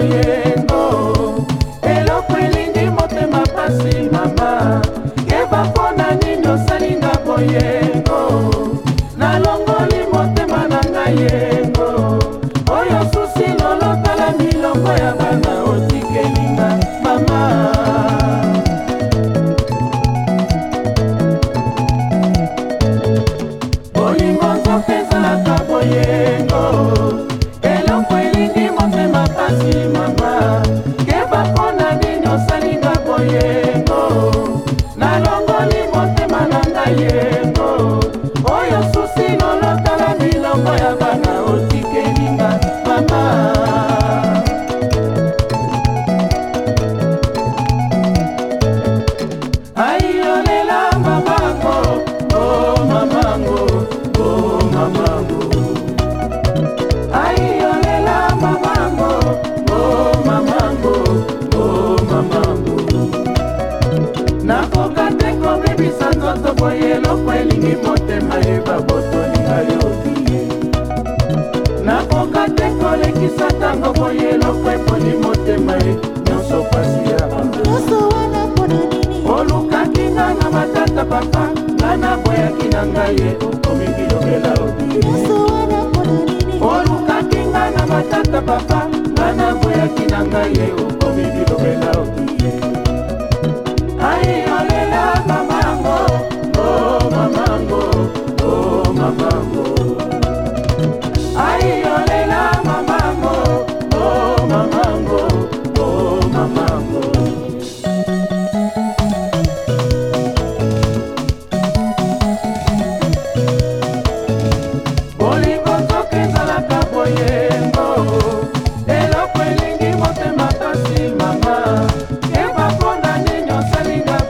boyengo eloko elingi motema pasi mama yeba mpo na nini osalinga boyengo nalongoli motema na ngai yengo oyo susi lolotala milongo ya bana otikelinga mama bolingo nzope ezalaka boyengo eponi motema ye nyonso pasi ya nyonso wana mpona nini olukaki nga na matata papa nga naboyaki na ngai ye okomi bilobela nyonso wana mpona nini olukaki nga na matata papa nga naboyaki na ngai ye okomi bilobela ai olela mamango o oh mamango o oh mamango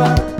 over.